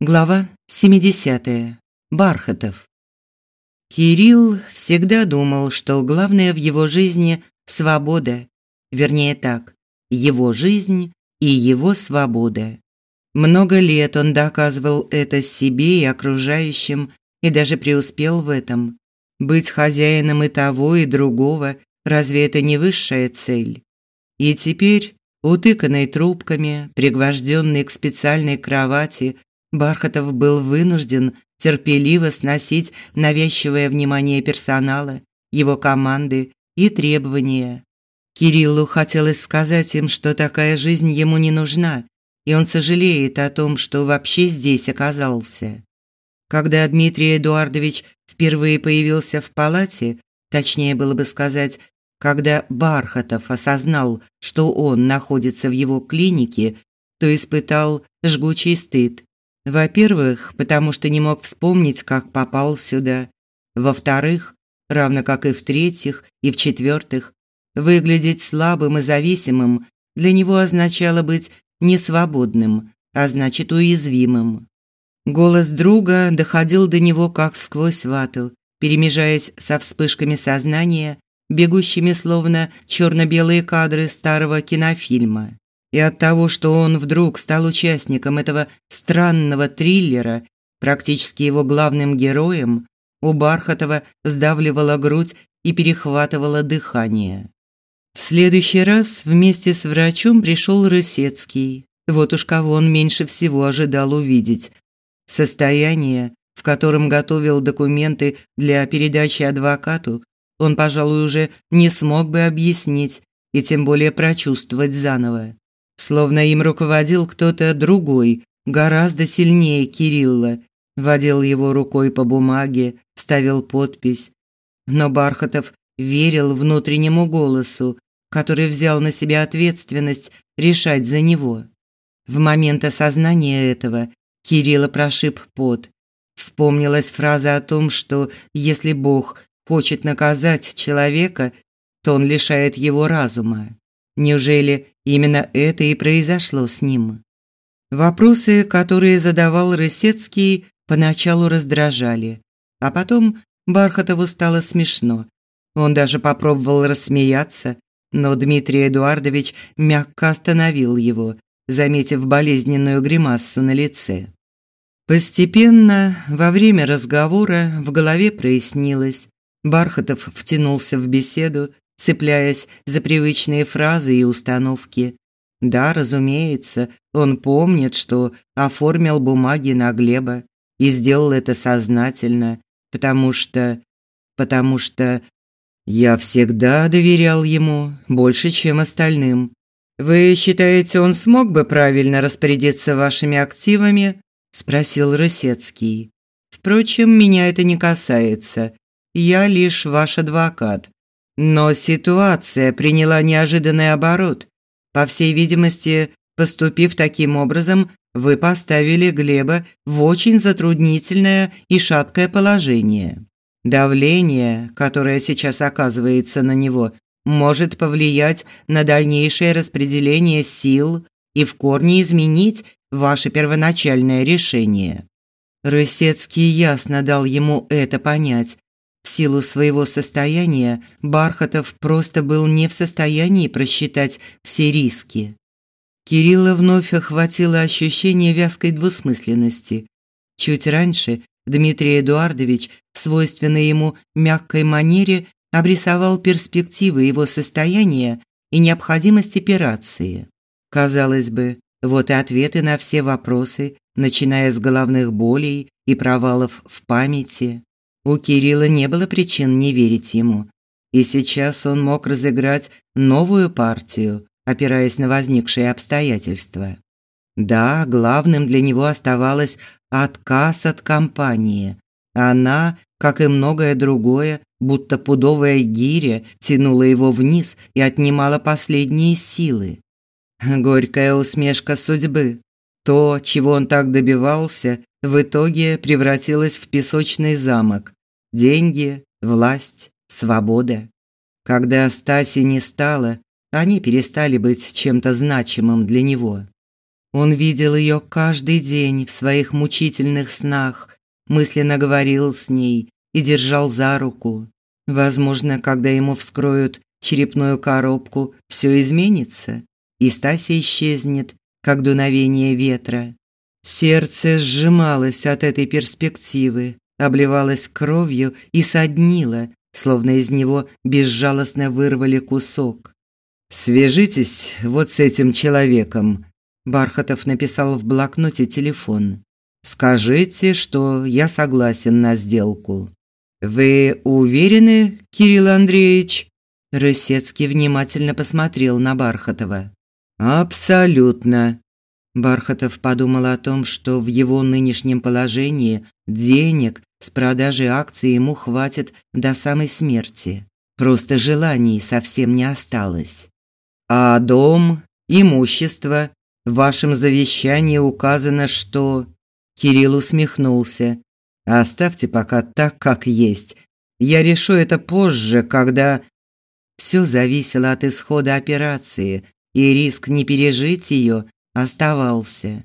Глава 70. Бархатов. Кирилл всегда думал, что главное в его жизни свобода. Вернее так, его жизнь и его свобода. Много лет он доказывал это себе и окружающим, и даже преуспел в этом. Быть хозяином и того, и другого, разве это не высшая цель? И теперь, утыканный трубками, пригвожденный к специальной кровати, Бархатов был вынужден терпеливо сносить навязчивое внимание персонала, его команды и требования. Кириллу хотелось сказать им, что такая жизнь ему не нужна, и он сожалеет о том, что вообще здесь оказался. Когда Дмитрий Эдуардович впервые появился в палате, точнее было бы сказать, когда Бархатов осознал, что он находится в его клинике, то испытал жгучий стыд во-первых, потому что не мог вспомнить, как попал сюда. Во-вторых, равно как и в-третьих и в-четвертых, выглядеть слабым и зависимым для него означало быть несвободным, а значит уязвимым. Голос друга доходил до него как сквозь вату, перемежаясь со вспышками сознания, бегущими словно черно-белые кадры старого кинофильма. И от того, что он вдруг стал участником этого странного триллера, практически его главным героем, у Бархатова сдавливала грудь и перехватывало дыхание. В следующий раз вместе с врачом пришел Рысецкий. Вот уж кого он меньше всего ожидал увидеть. Состояние, в котором готовил документы для передачи адвокату, он, пожалуй, уже не смог бы объяснить и тем более прочувствовать заново словно им руководил кто-то другой, гораздо сильнее Кирилла, водил его рукой по бумаге, ставил подпись. Но Бархатов верил внутреннему голосу, который взял на себя ответственность решать за него. В момент осознания этого Кирилла прошиб пот. Вспомнилась фраза о том, что если Бог хочет наказать человека, то он лишает его разума. Неужели именно это и произошло с ним? Вопросы, которые задавал Рысецкий, поначалу раздражали, а потом Бархатову стало смешно. Он даже попробовал рассмеяться, но Дмитрий Эдуардович мягко остановил его, заметив болезненную гримассу на лице. Постепенно, во время разговора, в голове прояснилось. Бархатов втянулся в беседу, цепляясь за привычные фразы и установки. Да, разумеется, он помнит, что оформил бумаги на Глеба и сделал это сознательно, потому что потому что я всегда доверял ему больше, чем остальным. Вы считаете, он смог бы правильно распорядиться вашими активами? спросил Рысецкий. Впрочем, меня это не касается. Я лишь ваш адвокат. Но ситуация приняла неожиданный оборот. По всей видимости, поступив таким образом, вы поставили Глеба в очень затруднительное и шаткое положение. Давление, которое сейчас оказывается на него, может повлиять на дальнейшее распределение сил и в корне изменить ваше первоначальное решение. Рысецкий ясно дал ему это понять, в силу своего состояния Бархатов просто был не в состоянии просчитать все риски. Кирилла вновь охватило ощущение вязкой двусмысленности. Чуть раньше Дмитрий Эдуардович в свойственной ему мягкой манере обрисовал перспективы его состояния и необходимость операции. Казалось бы, вот и ответы на все вопросы, начиная с головных болей и провалов в памяти. У Кирилла не было причин не верить ему, и сейчас он мог разыграть новую партию, опираясь на возникшие обстоятельства. Да, главным для него оставалось отказ от компании. Она, как и многое другое, будто пудовая гиря, тянула его вниз и отнимала последние силы. Горькая усмешка судьбы. То, чего он так добивался, в итоге превратилось в песочный замок, деньги, власть, свобода. Когда Стаси не стало, они перестали быть чем-то значимым для него. Он видел ее каждый день в своих мучительных снах, мысленно говорил с ней и держал за руку. Возможно, когда ему вскроют черепную коробку, все изменится, и Стася исчезнет, как дуновение ветра. Сердце сжималось от этой перспективы, обливалось кровью и соднило, словно из него безжалостно вырвали кусок. «Свяжитесь вот с этим человеком», – Бархатов написал в блокноте телефон. «Скажите, что я согласен на сделку». «Вы уверены, Кирилл Андреевич?» Рысецкий внимательно посмотрел на Бархатова. «Абсолютно». Бархатов подумал о том, что в его нынешнем положении денег с продажи акций ему хватит до самой смерти. Просто желаний совсем не осталось. А дом, имущество, в вашем завещании указано, что Кирилл усмехнулся. Оставьте пока так, как есть. Я решу это позже, когда все зависело от исхода операции, и риск не пережить ее оставался.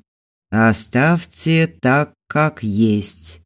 Оставьте так, как есть.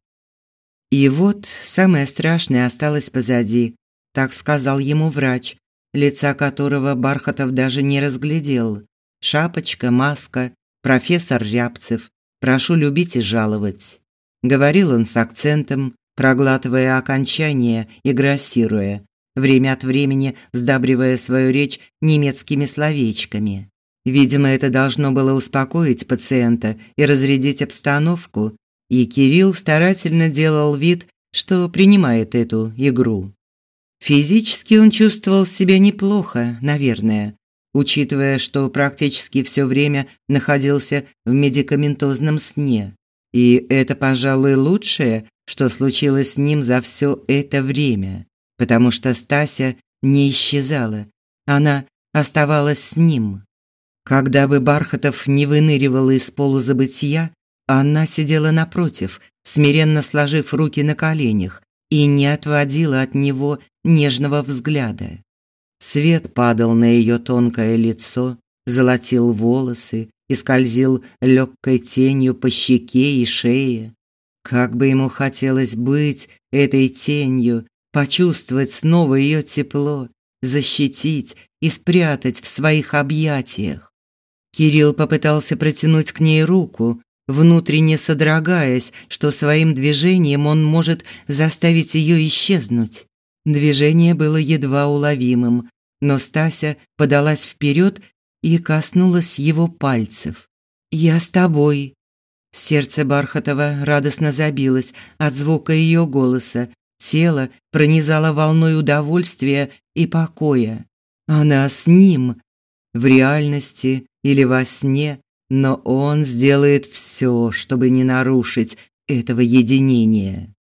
И вот самое страшное осталось позади, так сказал ему врач, лица которого Бархатов даже не разглядел. Шапочка, маска, профессор Рябцев. Прошу любить и жаловать. Говорил он с акцентом, проглатывая окончания и грассируя, время от времени сдабривая свою речь немецкими словечками. Видимо, это должно было успокоить пациента и разрядить обстановку, и Кирилл старательно делал вид, что принимает эту игру. Физически он чувствовал себя неплохо, наверное, учитывая, что практически все время находился в медикаментозном сне. И это, пожалуй, лучшее, что случилось с ним за все это время, потому что Стася не исчезала, она оставалась с ним. Когда бы Бархатов не выныривал из полузабытия, она сидела напротив, смиренно сложив руки на коленях, и не отводила от него нежного взгляда. Свет падал на ее тонкое лицо, золотил волосы и скользил легкой тенью по щеке и шее. Как бы ему хотелось быть этой тенью, почувствовать снова ее тепло, защитить и спрятать в своих объятиях. Кирилл попытался протянуть к ней руку, внутренне содрогаясь, что своим движением он может заставить ее исчезнуть. Движение было едва уловимым, но Стася подалась вперед и коснулась его пальцев. «Я с тобой». Сердце Бархатова радостно забилось от звука ее голоса. Тело пронизало волной удовольствия и покоя. Она с ним. В реальности или во сне но он сделает все, чтобы не нарушить этого единения.